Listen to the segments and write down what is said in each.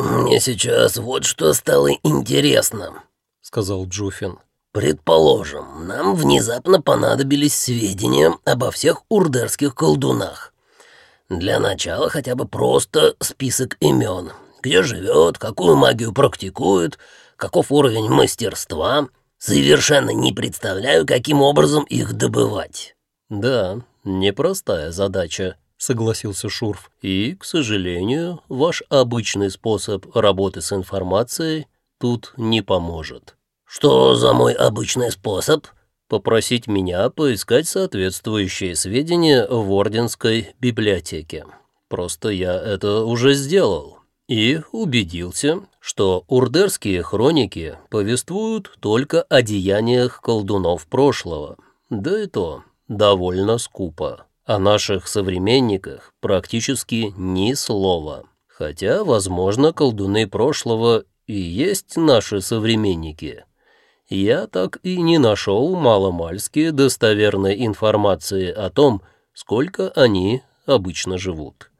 «Мне сейчас вот что стало интересно», — сказал Джуфин. «Предположим, нам внезапно понадобились сведения обо всех урдерских колдунах. Для начала хотя бы просто список имен. Где живет, какую магию практикует, каков уровень мастерства. Совершенно не представляю, каким образом их добывать». «Да, непростая задача», согласился Шурф. «И, к сожалению, ваш обычный способ работы с информацией тут не поможет». «Что за мой обычный способ?» «Попросить меня поискать соответствующие сведения в Орденской библиотеке. Просто я это уже сделал» и убедился, что урдерские хроники повествуют только о деяниях колдунов прошлого, да и то довольно скупо. О наших современниках практически ни слова. Хотя, возможно, колдуны прошлого и есть наши современники. Я так и не нашел маломальски достоверной информации о том, сколько они обычно живут.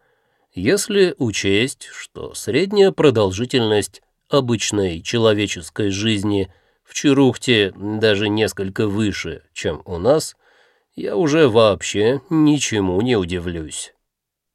Если учесть, что средняя продолжительность обычной человеческой жизни в Чарухте даже несколько выше, чем у нас, я уже вообще ничему не удивлюсь.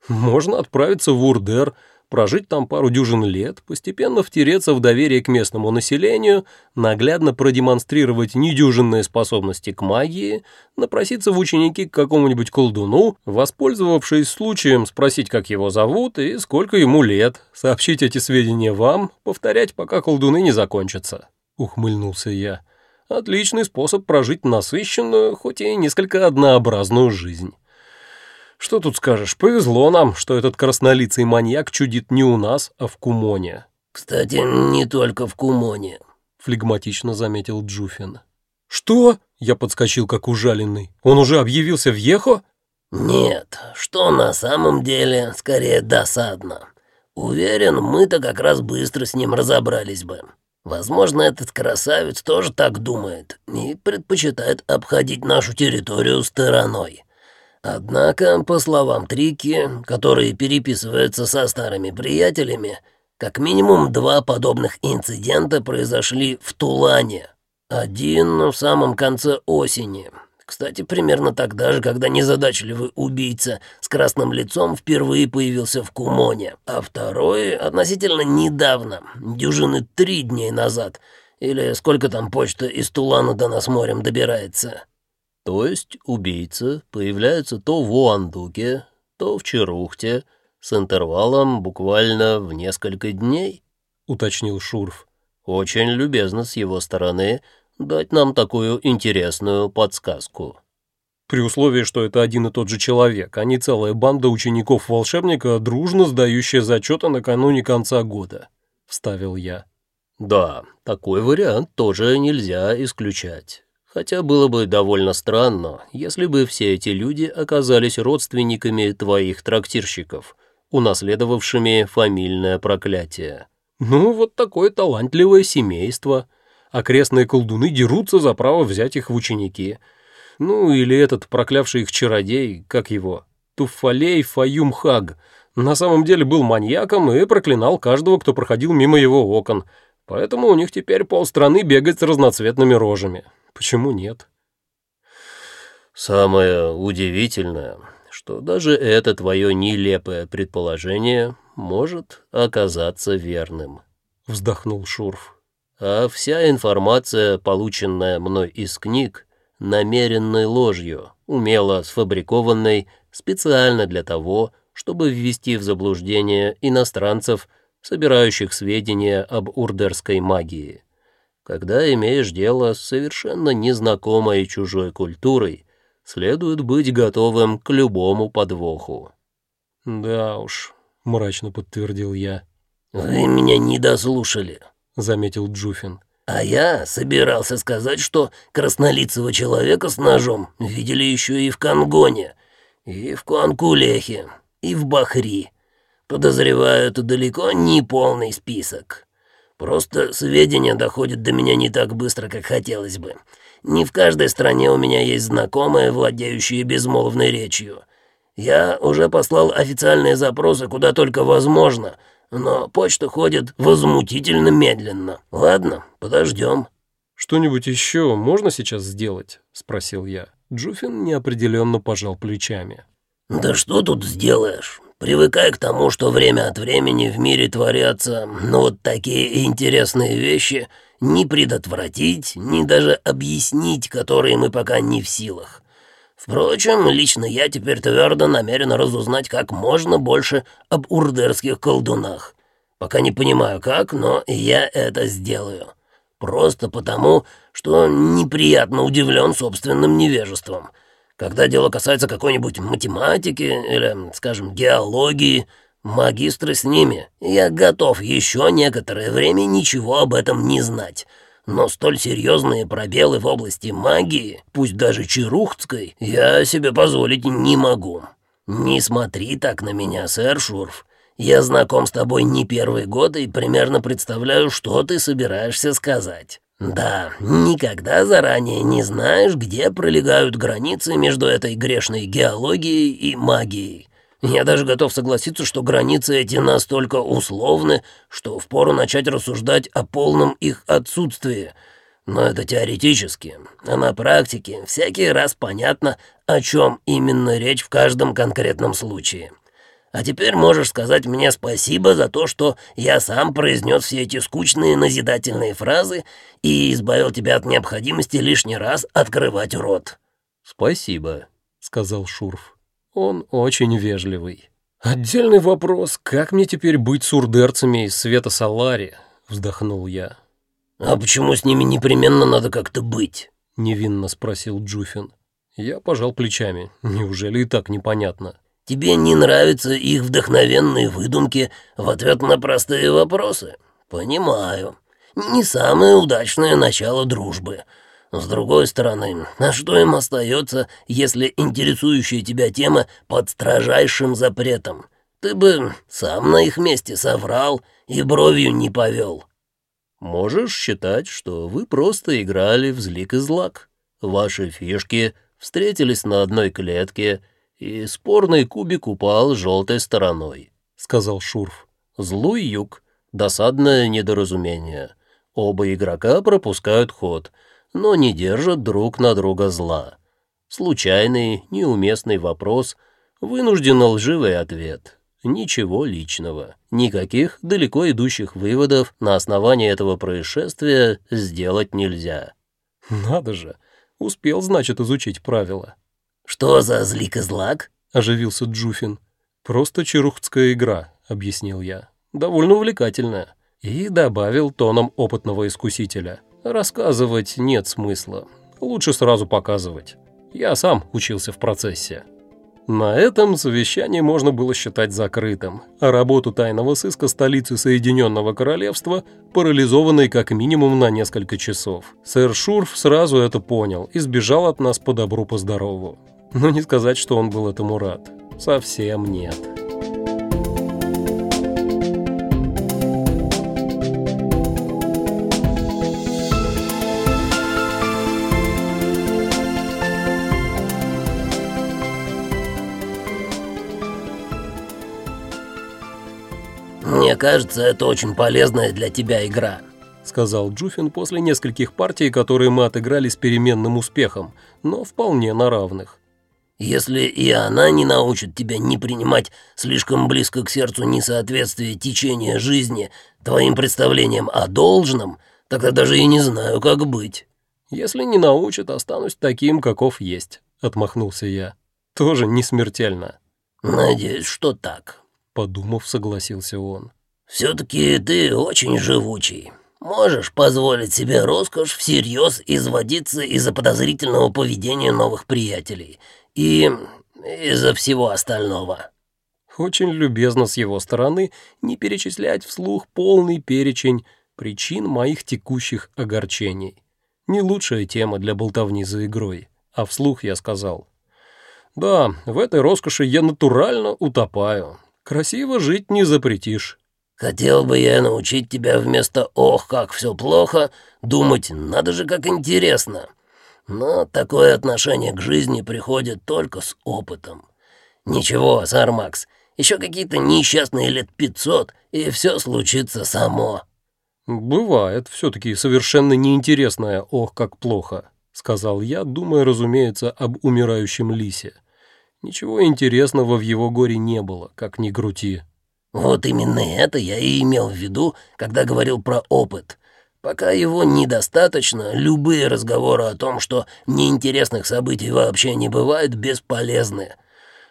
Можно отправиться в Урдер, прожить там пару дюжин лет, постепенно втереться в доверие к местному населению, наглядно продемонстрировать недюжинные способности к магии, напроситься в ученики к какому-нибудь колдуну, воспользовавшись случаем спросить, как его зовут и сколько ему лет, сообщить эти сведения вам, повторять, пока колдуны не закончатся. Ухмыльнулся я. Отличный способ прожить насыщенную, хоть и несколько однообразную жизнь. Что тут скажешь, повезло нам, что этот краснолицый маньяк чудит не у нас, а в Кумоне. «Кстати, не только в Кумоне», — флегматично заметил Джуфин. «Что?» — я подскочил как ужаленный. «Он уже объявился в Ехо?» «Нет, что на самом деле скорее досадно. Уверен, мы-то как раз быстро с ним разобрались бы». Возможно, этот красавец тоже так думает и предпочитает обходить нашу территорию стороной. Однако, по словам Трики, который переписывается со старыми приятелями, как минимум два подобных инцидента произошли в Тулане. Один в самом конце осени, кстати, примерно тогда же, когда незадачливый убийца с красным лицом впервые появился в Кумоне, а второй относительно недавно, дюжины три дней назад, или сколько там почта из Тулана до нас морем добирается. То есть убийца появляется то в Уандуке, то в Черухте, с интервалом буквально в несколько дней, уточнил Шурф. Очень любезно с его стороны дать нам такую интересную подсказку. При условии, что это один и тот же человек, а не целая банда учеников-волшебника, дружно сдающая зачеты накануне конца года», — вставил я. «Да, такой вариант тоже нельзя исключать. Хотя было бы довольно странно, если бы все эти люди оказались родственниками твоих трактирщиков, унаследовавшими фамильное проклятие». «Ну, вот такое талантливое семейство», окрестные колдуны дерутся за право взять их в ученики. Ну, или этот проклявший их чародей, как его, Туфалей Фаюмхаг, на самом деле был маньяком и проклинал каждого, кто проходил мимо его окон. Поэтому у них теперь полстраны бегает с разноцветными рожами. Почему нет? Самое удивительное, что даже это твое нелепое предположение может оказаться верным. Вздохнул Шурф а вся информация, полученная мной из книг, намеренной ложью, умело сфабрикованной специально для того, чтобы ввести в заблуждение иностранцев, собирающих сведения об урдерской магии. Когда имеешь дело с совершенно незнакомой чужой культурой, следует быть готовым к любому подвоху. «Да уж», — мрачно подтвердил я. «Вы меня не дослушали», — заметил Джуфин. «А я собирался сказать, что краснолицего человека с ножом видели еще и в Кангоне, и в Куанкулехе, и в Бахри. Подозреваю, это далеко не полный список. Просто сведения доходят до меня не так быстро, как хотелось бы. Не в каждой стране у меня есть знакомые, владеющие безмолвной речью. Я уже послал официальные запросы куда только возможно, но почта ходит возмутительно медленно. Ладно, подождем». «Что-нибудь еще можно сейчас сделать?» — спросил я. Джуфин неопределенно пожал плечами. «Да что тут сделаешь? Привыкай к тому, что время от времени в мире творятся ну, вот такие интересные вещи, ни предотвратить, ни даже объяснить, которые мы пока не в силах. Впрочем, лично я теперь твердо намерен разузнать как можно больше об урдерских колдунах. Пока не понимаю как, но я это сделаю. Просто потому, что неприятно удивлен собственным невежеством — когда дело касается какой-нибудь математики или, скажем, геологии, магистры с ними, я готов еще некоторое время ничего об этом не знать. Но столь серьезные пробелы в области магии, пусть даже чарухтской, я себе позволить не могу. Не смотри так на меня, сэр Шурф. Я знаком с тобой не первый год и примерно представляю, что ты собираешься сказать. Да, никогда заранее не знаешь, где пролегают границы между этой грешной геологией и магией. Я даже готов согласиться, что границы эти настолько условны, что впору начать рассуждать о полном их отсутствии. Но это теоретически, а на практике всякий раз понятно, о чем именно речь в каждом конкретном случае. А теперь можешь сказать мне спасибо за то, что я сам произнес все эти скучные назидательные фразы и избавил тебя от необходимости лишний раз открывать рот». «Спасибо», — сказал Шурф. «Он очень вежливый». «Отдельный вопрос, как мне теперь быть с урдерцами из Света Салари?» — вздохнул я. «А почему с ними непременно надо как-то быть?» — невинно спросил Джуфин. Я пожал плечами. Неужели и так непонятно? Тебе не нравятся их вдохновенные выдумки в ответ на простые вопросы? Понимаю. Не самое удачное начало дружбы. С другой стороны, а что им остается, если интересующая тебя тема под строжайшим запретом? Ты бы сам на их месте соврал и бровью не повел. Можешь считать, что вы просто играли в злик и злак. Ваши фишки встретились на одной клетке — и спорный кубик упал желтой стороной», — сказал Шурф. «Злой юг, досадное недоразумение. Оба игрока пропускают ход, но не держат друг на друга зла. Случайный, неуместный вопрос, вынужденно лживый ответ. Ничего личного, никаких далеко идущих выводов на основании этого происшествия сделать нельзя». «Надо же, успел, значит, изучить правила». «Что за злик-злак?» — оживился Джуфин. «Просто чарухтская игра», — объяснил я. «Довольно увлекательная». И добавил тоном опытного искусителя. «Рассказывать нет смысла. Лучше сразу показывать. Я сам учился в процессе». На этом совещание можно было считать закрытым, а работу тайного сыска столицы Соединенного Королевства парализованной как минимум на несколько часов. Сэр Шурф сразу это понял и сбежал от нас по добру по. Но не сказать, что он был этому рад. Совсем нет. Кажется, это очень полезная для тебя игра», — сказал Джуфин после нескольких партий, которые мы отыграли с переменным успехом, но вполне на равных. Если и она не научит тебя не принимать слишком близко к сердцу несоответствие течения жизни твоим представлениям о должном, тогда даже и не знаю, как быть». «Если не научит, останусь таким, каков есть», — отмахнулся я. «Тоже не смертельно». «Надеюсь, что так», — подумав, согласился он. «Все-таки ты очень живучий. Можешь позволить себе роскошь всерьез изводиться из-за подозрительного поведения новых приятелей и из-за всего остального». Очень любезно с его стороны не перечислять вслух полный перечень причин моих текущих огорчений. Не лучшая тема для болтовни за игрой, а вслух я сказал. «Да, в этой роскоши я натурально утопаю. Красиво жить не запретишь». «Хотел бы я научить тебя вместо «ох, как все плохо» думать «надо же, как интересно». Но такое отношение к жизни приходит только с опытом. Ничего, Сармакс, Еще какие-то несчастные лет пятьсот, и все случится само». «Бывает все-таки совершенно неинтересное, ох, как плохо», — сказал я, думая, разумеется, об умирающем лисе. Ничего интересного в его горе не было, как ни крути. «Вот именно это я и имел в виду, когда говорил про опыт. Пока его недостаточно, любые разговоры о том, что неинтересных событий вообще не бывает, бесполезны.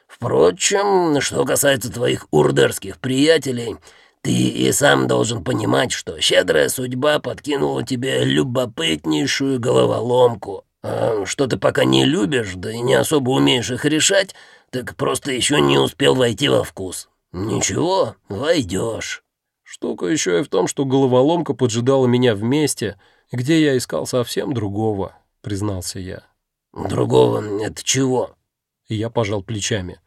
Впрочем, что касается твоих урдерских приятелей, ты и сам должен понимать, что щедрая судьба подкинула тебе любопытнейшую головоломку. А что ты пока не любишь, да и не особо умеешь их решать, так просто еще не успел войти во вкус. Ничего, войдешь. Штука еще и в том, что головоломка поджидала меня в месте, где я искал совсем другого, признался я. Другого это чего? Я пожал плечами.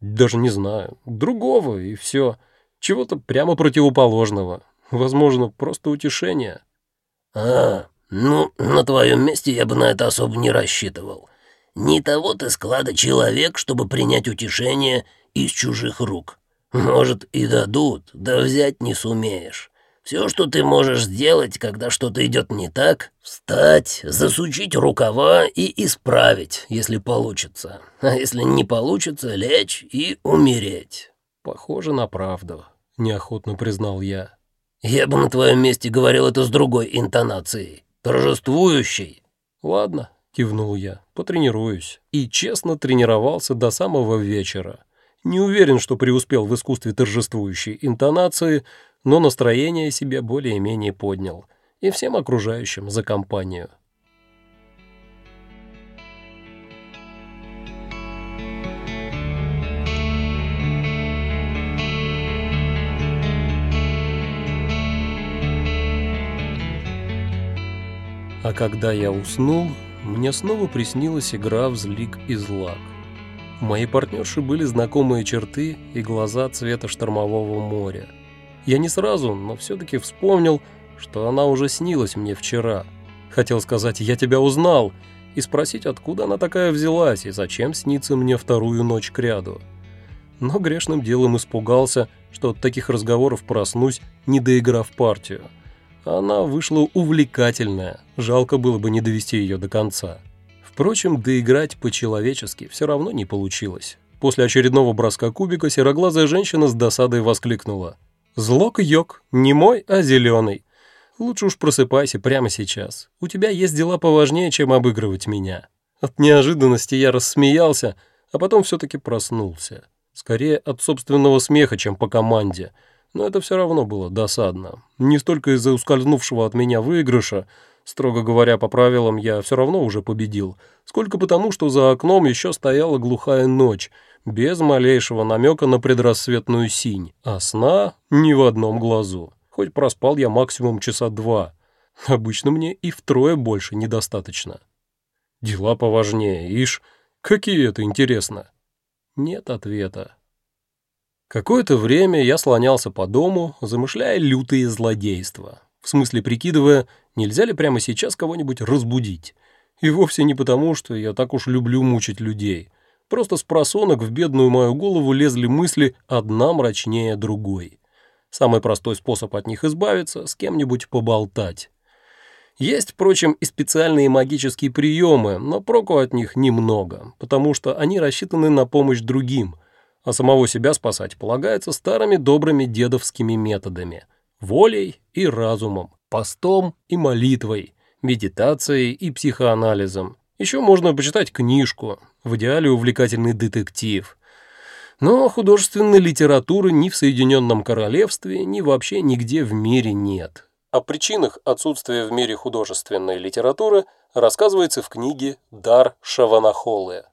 Даже не знаю. Другого, и все. Чего-то прямо противоположного. Возможно, просто утешение. А, ну, на твоем месте я бы на это особо не рассчитывал. Не того ты склада человек, чтобы принять утешение из чужих рук. Может, и дадут, да взять не сумеешь. Все, что ты можешь сделать, когда что-то идет не так, встать, засучить рукава и исправить, если получится. А если не получится, лечь и умереть. Похоже на правду, неохотно признал я. Я бы на твоем месте говорил это с другой интонацией, торжествующей. Ладно, кивнул я, потренируюсь. И честно тренировался до самого вечера. Не уверен, что преуспел в искусстве торжествующей интонации, но настроение себе более-менее поднял. И всем окружающим за компанию. А когда я уснул, мне снова приснилась игра в злик и злак. Моей партнерши были знакомые черты и глаза цвета штормового моря. Я не сразу, но все-таки вспомнил, что она уже снилась мне вчера. Хотел сказать «я тебя узнал» и спросить, откуда она такая взялась и зачем снится мне вторую ночь кряду. Но грешным делом испугался, что от таких разговоров проснусь, не доиграв партию. Она вышла увлекательная, жалко было бы не довести ее до конца. Впрочем, доиграть по-человечески все равно не получилось. После очередного броска кубика сероглазая женщина с досадой воскликнула. «Злок-йог, не мой, а зеленый. Лучше уж просыпайся прямо сейчас. У тебя есть дела поважнее, чем обыгрывать меня». От неожиданности я рассмеялся, а потом все-таки проснулся. Скорее от собственного смеха, чем по команде. Но это все равно было досадно. Не столько из-за ускользнувшего от меня выигрыша, Строго говоря, по правилам я все равно уже победил, сколько потому, что за окном еще стояла глухая ночь, без малейшего намека на предрассветную синь, а сна ни в одном глазу. Хоть проспал я максимум часа два. Обычно мне и втрое больше недостаточно. Дела поважнее, ишь, какие это интересно. Нет ответа. Какое-то время я слонялся по дому, замышляя лютые злодейства. В смысле, прикидывая, нельзя ли прямо сейчас кого-нибудь разбудить. И вовсе не потому, что я так уж люблю мучить людей. Просто с просонок в бедную мою голову лезли мысли одна мрачнее другой. Самый простой способ от них избавиться – с кем-нибудь поболтать. Есть, впрочем, и специальные магические приемы, но проку от них немного, потому что они рассчитаны на помощь другим, а самого себя спасать полагается старыми добрыми дедовскими методами – волей и разумом, постом и молитвой, медитацией и психоанализом. Еще можно почитать книжку, в идеале увлекательный детектив. Но художественной литературы ни в Соединенном Королевстве, ни вообще нигде в мире нет. О причинах отсутствия в мире художественной литературы рассказывается в книге «Дар Шаванахолы».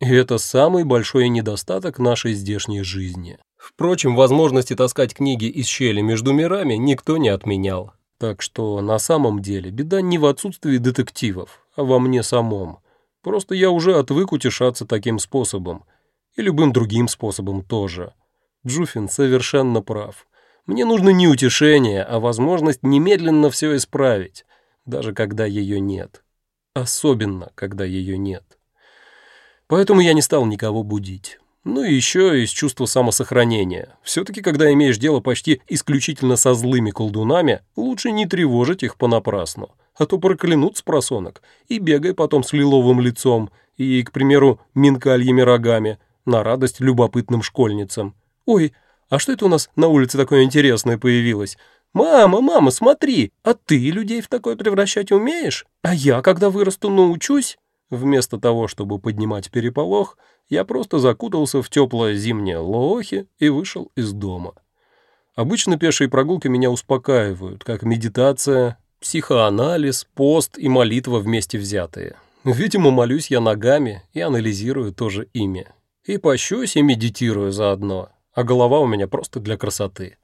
И это самый большой недостаток нашей здешней жизни. Впрочем, возможности таскать книги из щели между мирами никто не отменял. Так что на самом деле беда не в отсутствии детективов, а во мне самом. Просто я уже отвык утешаться таким способом. И любым другим способом тоже. Джуфин совершенно прав. Мне нужно не утешение, а возможность немедленно все исправить, даже когда ее нет. Особенно, когда ее нет. Поэтому я не стал никого будить. Ну и еще из чувства самосохранения. Все-таки, когда имеешь дело почти исключительно со злыми колдунами, лучше не тревожить их понапрасну. А то проклянут с просонок и бегай потом с лиловым лицом и, к примеру, минкальями рогами на радость любопытным школьницам. «Ой, а что это у нас на улице такое интересное появилось? «Мама, мама, смотри, а ты людей в такое превращать умеешь? А я, когда вырасту, научусь?» Вместо того, чтобы поднимать переполох, я просто закутался в теплое зимнее лоохи и вышел из дома. Обычно пешие прогулки меня успокаивают, как медитация, психоанализ, пост и молитва вместе взятые. Видимо, молюсь я ногами и анализирую тоже ими. И пощусь, и медитирую заодно, а голова у меня просто для красоты.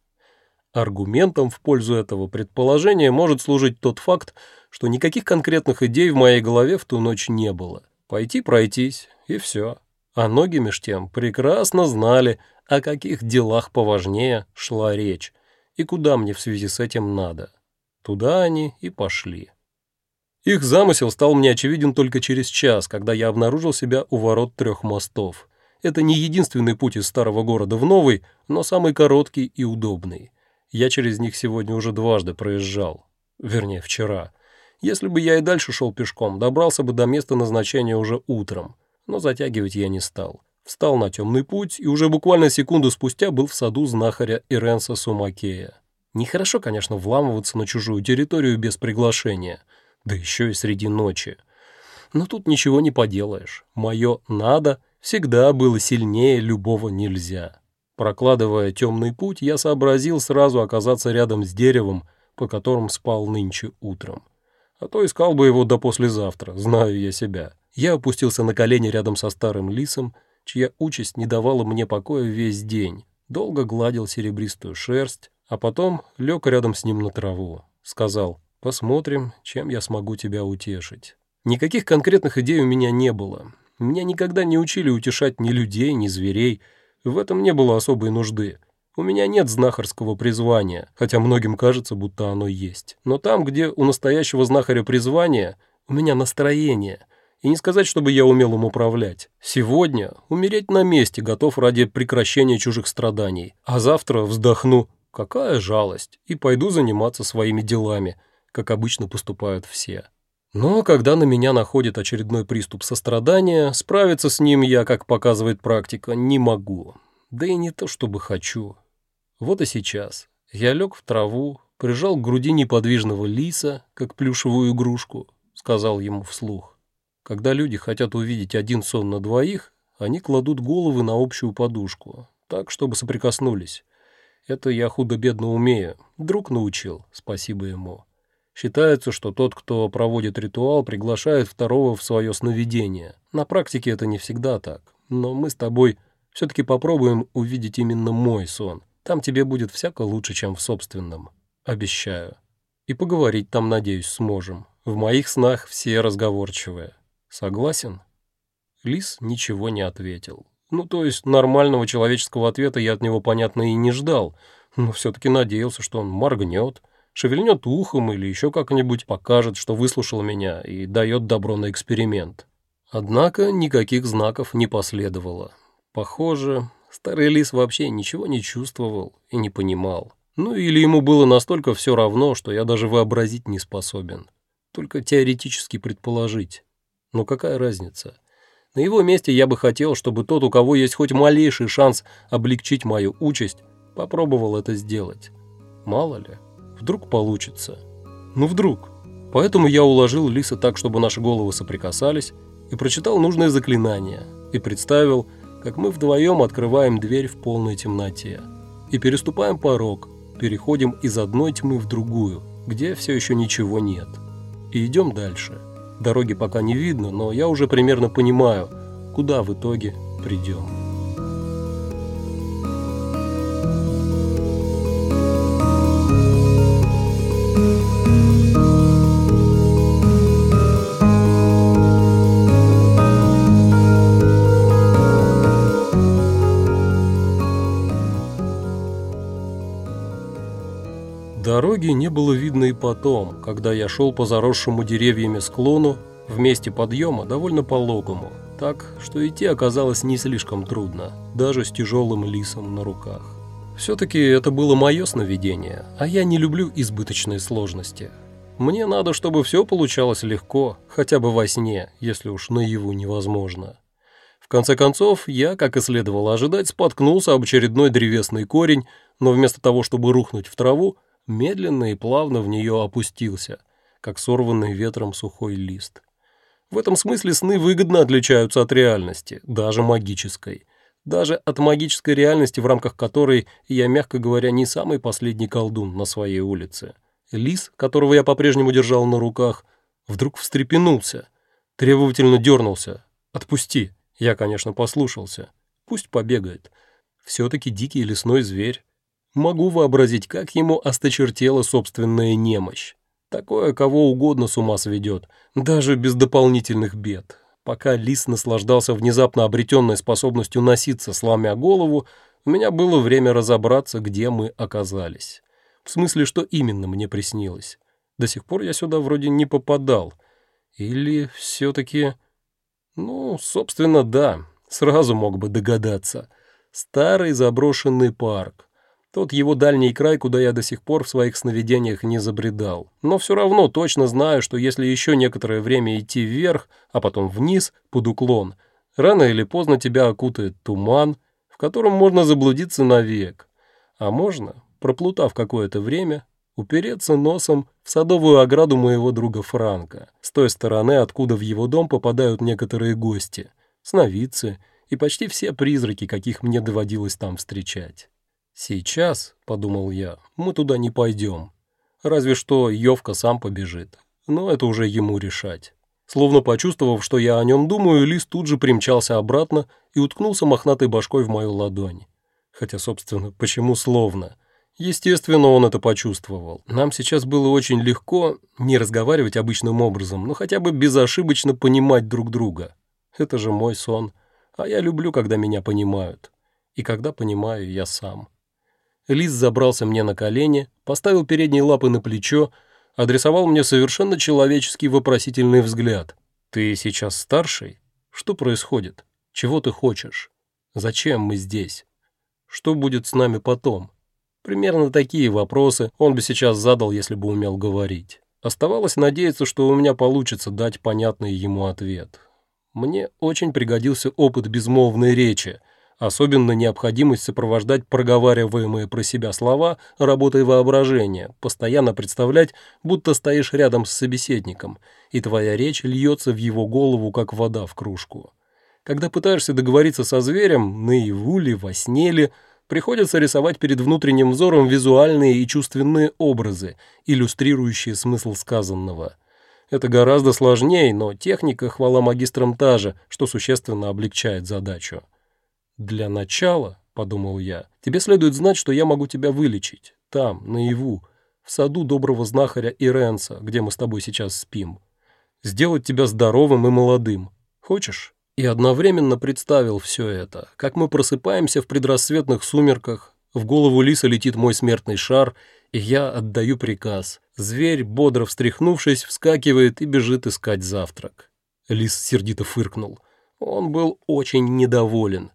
Аргументом в пользу этого предположения может служить тот факт, что никаких конкретных идей в моей голове в ту ночь не было. Пойти пройтись, и все. А ноги меж тем прекрасно знали, о каких делах поважнее шла речь, и куда мне в связи с этим надо. Туда они и пошли. Их замысел стал мне очевиден только через час, когда я обнаружил себя у ворот трех мостов. Это не единственный путь из старого города в новый, но самый короткий и удобный. Я через них сегодня уже дважды проезжал. Вернее, вчера. Если бы я и дальше шел пешком, добрался бы до места назначения уже утром. Но затягивать я не стал. Встал на темный путь и уже буквально секунду спустя был в саду знахаря Иренса Сумакея. Нехорошо, конечно, вламываться на чужую территорию без приглашения, да еще и среди ночи. Но тут ничего не поделаешь. Мое «надо» всегда было сильнее любого «нельзя». Прокладывая темный путь, я сообразил сразу оказаться рядом с деревом, по которому спал нынче утром. А то искал бы его до послезавтра, знаю я себя. Я опустился на колени рядом со старым лисом, чья участь не давала мне покоя весь день. Долго гладил серебристую шерсть, а потом лег рядом с ним на траву. Сказал, посмотрим, чем я смогу тебя утешить. Никаких конкретных идей у меня не было. Меня никогда не учили утешать ни людей, ни зверей, в этом не было особой нужды. У меня нет знахарского призвания, хотя многим кажется, будто оно есть. Но там, где у настоящего знахаря призвание, у меня настроение. И не сказать, чтобы я умел им управлять. Сегодня умереть на месте готов ради прекращения чужих страданий. А завтра вздохну. Какая жалость. И пойду заниматься своими делами, как обычно поступают все. Но когда на меня находит очередной приступ сострадания, справиться с ним я, как показывает практика, не могу. Да и не то, чтобы хочу. Вот и сейчас. Я лег в траву, прижал к груди неподвижного лиса, как плюшевую игрушку, сказал ему вслух. Когда люди хотят увидеть один сон на двоих, они кладут головы на общую подушку, так, чтобы соприкоснулись. Это я худо-бедно умею. Друг научил, спасибо ему. Считается, что тот, кто проводит ритуал, приглашает второго в свое сновидение. На практике это не всегда так. Но мы с тобой все-таки попробуем увидеть именно мой сон. Там тебе будет всяко лучше, чем в собственном. Обещаю. И поговорить там, надеюсь, сможем. В моих снах все разговорчивые. Согласен?» Лис ничего не ответил. Ну, то есть нормального человеческого ответа я от него, понятно, и не ждал, но все-таки надеялся, что он моргнет, шевельнет ухом или еще как-нибудь покажет, что выслушал меня и дает добро на эксперимент. Однако никаких знаков не последовало. Похоже, старый лис вообще ничего не чувствовал и не понимал. Ну или ему было настолько все равно, что я даже вообразить не способен. Только теоретически предположить. Но какая разница? На его месте я бы хотел, чтобы тот, у кого есть хоть малейший шанс облегчить мою участь, попробовал это сделать. Мало ли. Вдруг получится. Ну вдруг. Поэтому я уложил лиса так, чтобы наши головы соприкасались, и прочитал нужное заклинание, и представил, как мы вдвоем открываем дверь в полной темноте. И переступаем порог, переходим из одной тьмы в другую, где все еще ничего нет. И идем дальше. Дороги пока не видно, но я уже примерно понимаю, куда в итоге придем. Дороги не было видно и потом, когда я шел по заросшему деревьями склону в месте подъема довольно пологому, так что идти оказалось не слишком трудно, даже с тяжелым лисом на руках. Все-таки это было мое сновидение, а я не люблю избыточные сложности. Мне надо, чтобы все получалось легко, хотя бы во сне, если уж наяву невозможно. В конце концов, я, как и следовало ожидать, споткнулся об очередной древесный корень, но вместо того, чтобы рухнуть в траву, медленно и плавно в нее опустился, как сорванный ветром сухой лист. В этом смысле сны выгодно отличаются от реальности, даже магической. Даже от магической реальности, в рамках которой я, мягко говоря, не самый последний колдун на своей улице. Лис, которого я по-прежнему держал на руках, вдруг встрепенулся, требовательно дернулся. «Отпусти!» Я, конечно, послушался. Пусть побегает. Все-таки дикий лесной зверь. Могу вообразить, как ему осточертела собственная немощь. Такое кого угодно с ума сведет, даже без дополнительных бед. Пока лис наслаждался внезапно обретенной способностью носиться, сломя голову, у меня было время разобраться, где мы оказались. В смысле, что именно мне приснилось. До сих пор я сюда вроде не попадал. Или все-таки... Ну, собственно, да, сразу мог бы догадаться. Старый заброшенный парк. Тот его дальний край, куда я до сих пор в своих сновидениях не забредал. Но все равно точно знаю, что если еще некоторое время идти вверх, а потом вниз, под уклон, рано или поздно тебя окутает туман, в котором можно заблудиться навек. А можно, проплутав какое-то время, упереться носом в садовую ограду моего друга Франка, с той стороны, откуда в его дом попадают некоторые гости, сновидцы и почти все призраки, каких мне доводилось там встречать. «Сейчас», — подумал я, — «мы туда не пойдем. Разве что Йовка сам побежит. Но это уже ему решать». Словно почувствовав, что я о нем думаю, Лис тут же примчался обратно и уткнулся мохнатой башкой в мою ладонь. Хотя, собственно, почему словно? Естественно, он это почувствовал. Нам сейчас было очень легко не разговаривать обычным образом, но хотя бы безошибочно понимать друг друга. Это же мой сон. А я люблю, когда меня понимают. И когда понимаю я сам. Лис забрался мне на колени, поставил передние лапы на плечо, адресовал мне совершенно человеческий вопросительный взгляд. «Ты сейчас старший? Что происходит? Чего ты хочешь? Зачем мы здесь? Что будет с нами потом?» Примерно такие вопросы он бы сейчас задал, если бы умел говорить. Оставалось надеяться, что у меня получится дать понятный ему ответ. Мне очень пригодился опыт безмолвной речи, Особенно необходимость сопровождать проговариваемые про себя слова работой воображения, постоянно представлять, будто стоишь рядом с собеседником, и твоя речь льется в его голову, как вода в кружку. Когда пытаешься договориться со зверем, наяву ли, во сне ли, приходится рисовать перед внутренним взором визуальные и чувственные образы, иллюстрирующие смысл сказанного. Это гораздо сложнее, но техника, хвала магистрам, та же, что существенно облегчает задачу. «Для начала», — подумал я, — «тебе следует знать, что я могу тебя вылечить. Там, наяву, в саду доброго знахаря Иренса, где мы с тобой сейчас спим. Сделать тебя здоровым и молодым. Хочешь?» И одновременно представил все это, как мы просыпаемся в предрассветных сумерках, в голову лиса летит мой смертный шар, и я отдаю приказ. Зверь, бодро встряхнувшись, вскакивает и бежит искать завтрак. Лис сердито фыркнул. Он был очень недоволен.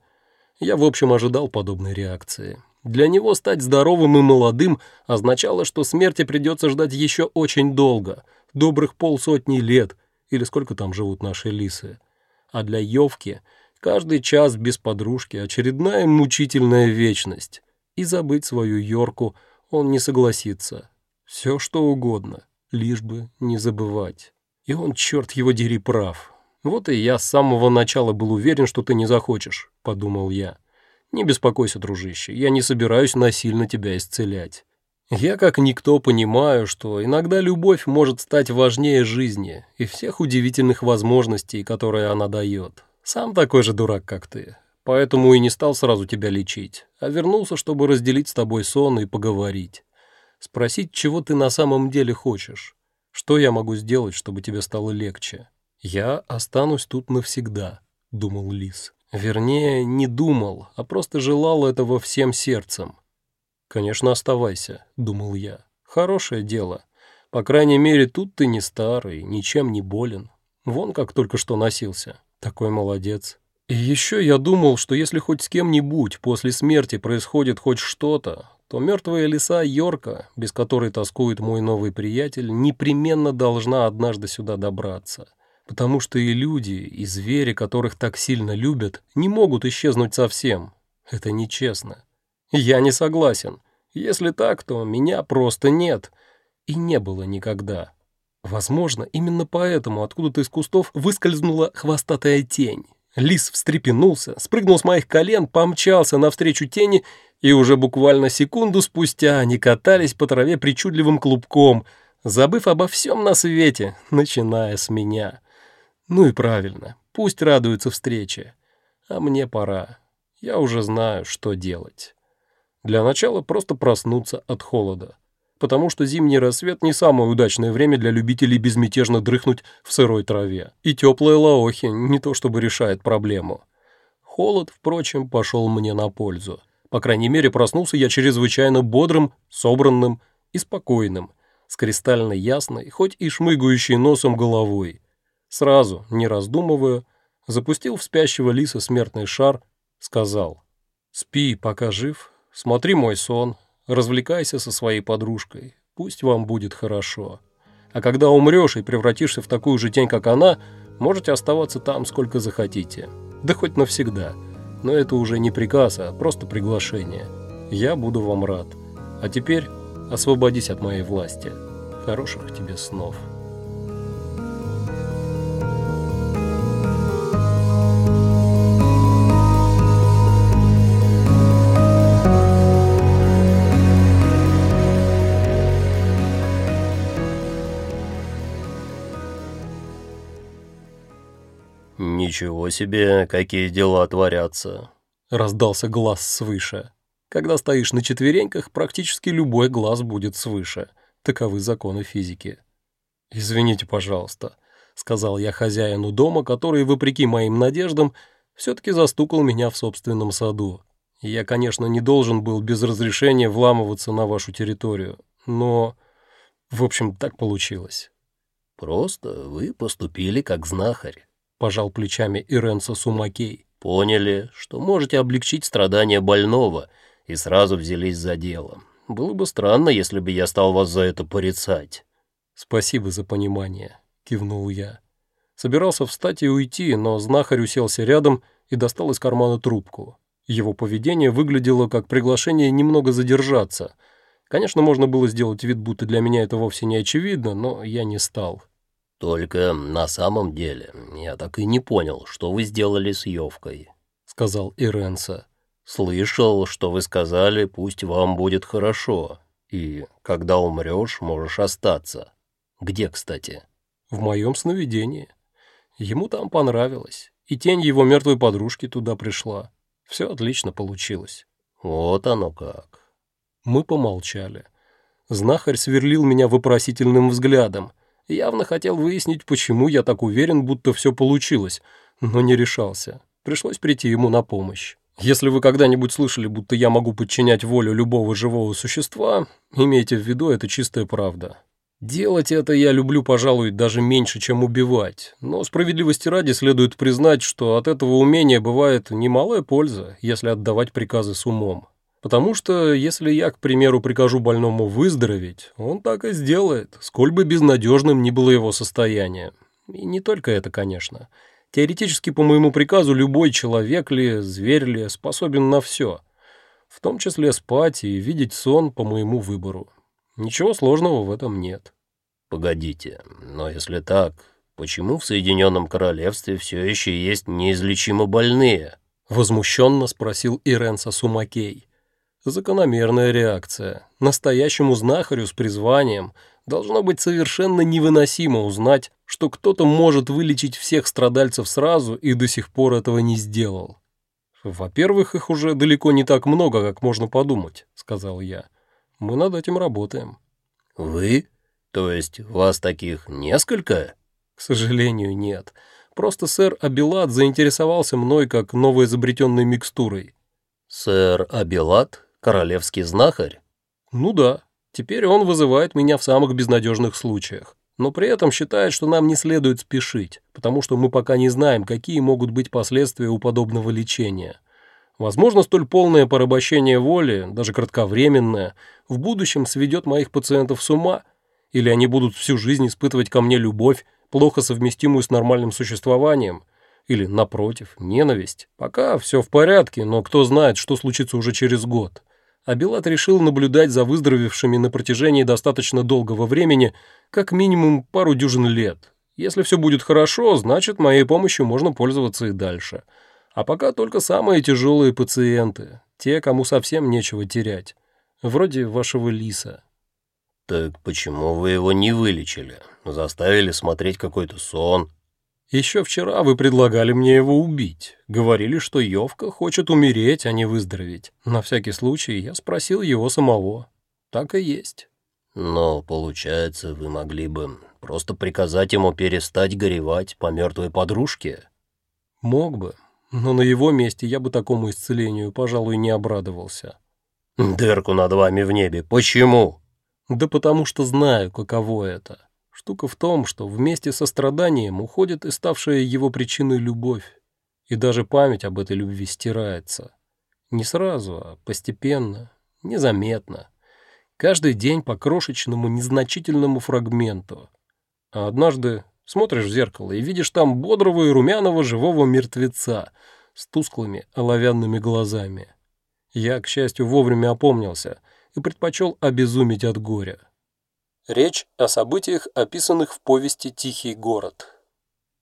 Я, в общем, ожидал подобной реакции. Для него стать здоровым и молодым означало, что смерти придется ждать еще очень долго, добрых полсотни лет, или сколько там живут наши лисы. А для Йовки каждый час без подружки — очередная мучительная вечность. И забыть свою Йорку он не согласится. Все что угодно, лишь бы не забывать. И он, черт его дери, прав. «Вот и я с самого начала был уверен, что ты не захочешь», — подумал я. «Не беспокойся, дружище, я не собираюсь насильно тебя исцелять. Я как никто понимаю, что иногда любовь может стать важнее жизни и всех удивительных возможностей, которые она дает. Сам такой же дурак, как ты, поэтому и не стал сразу тебя лечить, а вернулся, чтобы разделить с тобой сон и поговорить. Спросить, чего ты на самом деле хочешь. Что я могу сделать, чтобы тебе стало легче?» «Я останусь тут навсегда», — думал Лис. Вернее, не думал, а просто желал этого всем сердцем. «Конечно, оставайся», — думал я. «Хорошее дело. По крайней мере, тут ты не старый, ничем не болен. Вон как только что носился. Такой молодец. И еще я думал, что если хоть с кем-нибудь после смерти происходит хоть что-то, то мертвая лиса Йорка, без которой тоскует мой новый приятель, непременно должна однажды сюда добраться. Потому что и люди, и звери, которых так сильно любят, не могут исчезнуть совсем. Это нечестно. Я не согласен. Если так, то меня просто нет. И не было никогда. Возможно, именно поэтому откуда-то из кустов выскользнула хвостатая тень. Лис встрепенулся, спрыгнул с моих колен, помчался навстречу тени, и уже буквально секунду спустя они катались по траве причудливым клубком, забыв обо всем на свете, начиная с меня. Ну и правильно, пусть радуются встрече. А мне пора. Я уже знаю, что делать. Для начала просто проснуться от холода потому что зимний рассвет не самое удачное время для любителей безмятежно дрыхнуть в сырой траве. И теплые лаохи не то чтобы решает проблему. Холод, впрочем, пошел мне на пользу. По крайней мере, проснулся я чрезвычайно бодрым, собранным и спокойным, с кристально ясной, хоть и шмыгающей носом головой. Сразу, не раздумывая, запустил в спящего лиса смертный шар, сказал «Спи, пока жив, смотри мой сон, Развлекайся со своей подружкой, пусть вам будет хорошо. А когда умрешь и превратишься в такую же тень, как она, можете оставаться там сколько захотите. Да хоть навсегда. Но это уже не приказ, а просто приглашение. Я буду вам рад. А теперь освободись от моей власти. Хороших тебе снов». «Ничего себе, какие дела творятся!» — раздался глаз свыше. Когда стоишь на четвереньках, практически любой глаз будет свыше. Таковы законы физики. «Извините, пожалуйста», — сказал я хозяину дома, который, вопреки моим надеждам, все-таки застукал меня в собственном саду. Я, конечно, не должен был без разрешения вламываться на вашу территорию, но... В общем, так получилось. «Просто вы поступили как знахарь», — пожал плечами Иренса Сумакей. «Поняли, что можете облегчить страдания больного, и сразу взялись за дело. Было бы странно, если бы я стал вас за это порицать». «Спасибо за понимание», — кивнул я. Собирался встать и уйти, но знахарь уселся рядом и достал из кармана трубку. Его поведение выглядело как приглашение немного задержаться. Конечно, можно было сделать вид, будто для меня это вовсе не очевидно, но я не стал. «Только на самом деле я так и не понял, что вы сделали с Йовкой», — сказал Иренса. «Слышал, что вы сказали, пусть вам будет хорошо, и когда умрешь, можешь остаться. Где, кстати?» «В моем сновидении. Ему там понравилось, и тень его мертвой подружки туда пришла. Все отлично получилось». «Вот оно как». Мы помолчали. Знахарь сверлил меня вопросительным взглядом — Явно хотел выяснить, почему я так уверен, будто все получилось, но не решался. Пришлось прийти ему на помощь. Если вы когда-нибудь слышали, будто я могу подчинять волю любого живого существа, имейте в виду, это чистая правда. Делать это я люблю, пожалуй, даже меньше, чем убивать, но справедливости ради следует признать, что от этого умения бывает немалая польза, если отдавать приказы с умом. Потому что если я, к примеру, прикажу больному выздороветь, он так и сделает, сколь бы безнадежным ни было его состояние. И не только это, конечно. Теоретически, по моему приказу, любой человек ли, зверь ли, способен на все. В том числе спать и видеть сон по моему выбору. Ничего сложного в этом нет. Погодите, но если так, почему в Соединенном Королевстве все еще есть неизлечимо больные? Возмущенно спросил Иренса Сумакей. Закономерная реакция. Настоящему знахарю с призванием должно быть совершенно невыносимо узнать, что кто-то может вылечить всех страдальцев сразу и до сих пор этого не сделал. «Во-первых, их уже далеко не так много, как можно подумать», — сказал я. «Мы над этим работаем». «Вы? То есть вас таких несколько?» «К сожалению, нет. Просто сэр Абилат заинтересовался мной как новоизобретенной микстурой». «Сэр Абилат?» Королевский знахарь? Ну да. Теперь он вызывает меня в самых безнадежных случаях. но при этом считает, что нам не следует спешить, потому что мы пока не знаем, какие могут быть последствия у подобного лечения. Возможно, столь полное порабощение воли, даже кратковременное, в будущем сведет моих пациентов с ума, или они будут всю жизнь испытывать ко мне любовь, плохо совместимую с нормальным существованием, или, напротив, ненависть. Пока все в порядке, но кто знает, что случится уже через год. А Белат решил наблюдать за выздоровевшими на протяжении достаточно долгого времени, как минимум пару дюжин лет. Если все будет хорошо, значит, моей помощью можно пользоваться и дальше. А пока только самые тяжелые пациенты, те, кому совсем нечего терять. Вроде вашего лиса. «Так почему вы его не вылечили? Заставили смотреть какой-то сон?» «Еще вчера вы предлагали мне его убить. Говорили, что Йовка хочет умереть, а не выздороветь. На всякий случай я спросил его самого. Так и есть». «Но, получается, вы могли бы просто приказать ему перестать горевать по мертвой подружке?» «Мог бы, но на его месте я бы такому исцелению, пожалуй, не обрадовался». «Дырку над вами в небе. Почему?» «Да потому что знаю, каково это. Штука в том, что вместе со страданием уходит и ставшая его причиной любовь, и даже память об этой любви стирается. Не сразу, а постепенно, незаметно. Каждый день по крошечному, незначительному фрагменту. А однажды смотришь в зеркало и видишь там бодрого и румяного живого мертвеца с тусклыми оловянными глазами. Я, к счастью, вовремя опомнился и предпочел обезуметь от горя. Речь о событиях, описанных в повести «Тихий город».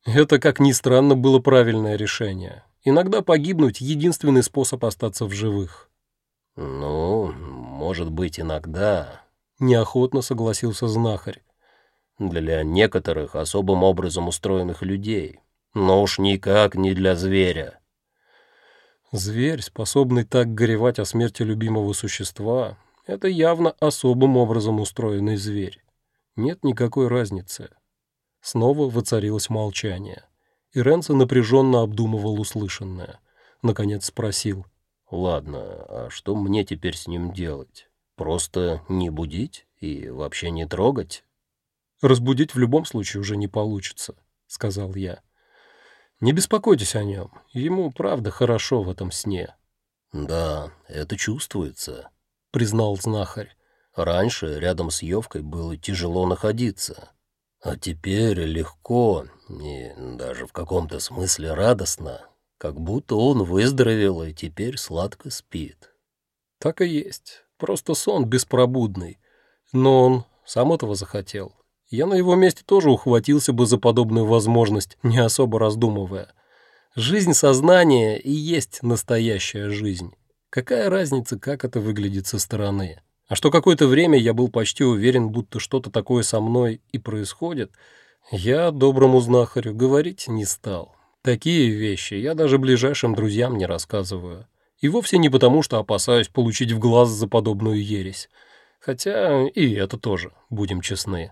Это, как ни странно, было правильное решение. Иногда погибнуть — единственный способ остаться в живых. «Ну, может быть, иногда», — неохотно согласился знахарь. «Для некоторых особым образом устроенных людей, но уж никак не для зверя». Зверь, способный так горевать о смерти любимого существа, это явно особым образом устроенный зверь. Нет никакой разницы. Снова воцарилось молчание. И Ренцо напряженно обдумывал услышанное. Наконец спросил. «Ладно, а что мне теперь с ним делать? Просто не будить и вообще не трогать?» «Разбудить в любом случае уже не получится», — сказал я. «Не беспокойтесь о нем. Ему, правда, хорошо в этом сне». «Да, это чувствуется», признал знахарь. Раньше рядом с Ёвкой было тяжело находиться, а теперь легко и даже в каком-то смысле радостно, как будто он выздоровел и теперь сладко спит. Так и есть, просто сон беспробудный, но он сам этого захотел. Я на его месте тоже ухватился бы за подобную возможность, не особо раздумывая. Жизнь сознания и есть настоящая жизнь. Какая разница, как это выглядит со стороны? А что какое-то время я был почти уверен, будто что-то такое со мной и происходит, я доброму знахарю говорить не стал. Такие вещи я даже ближайшим друзьям не рассказываю. И вовсе не потому, что опасаюсь получить в глаз за подобную ересь. Хотя и это тоже, будем честны.